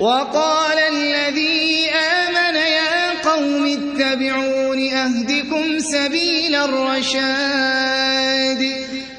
وقال الذي آمن يا قوم اتبعون أهدكم سبيل الرشاد.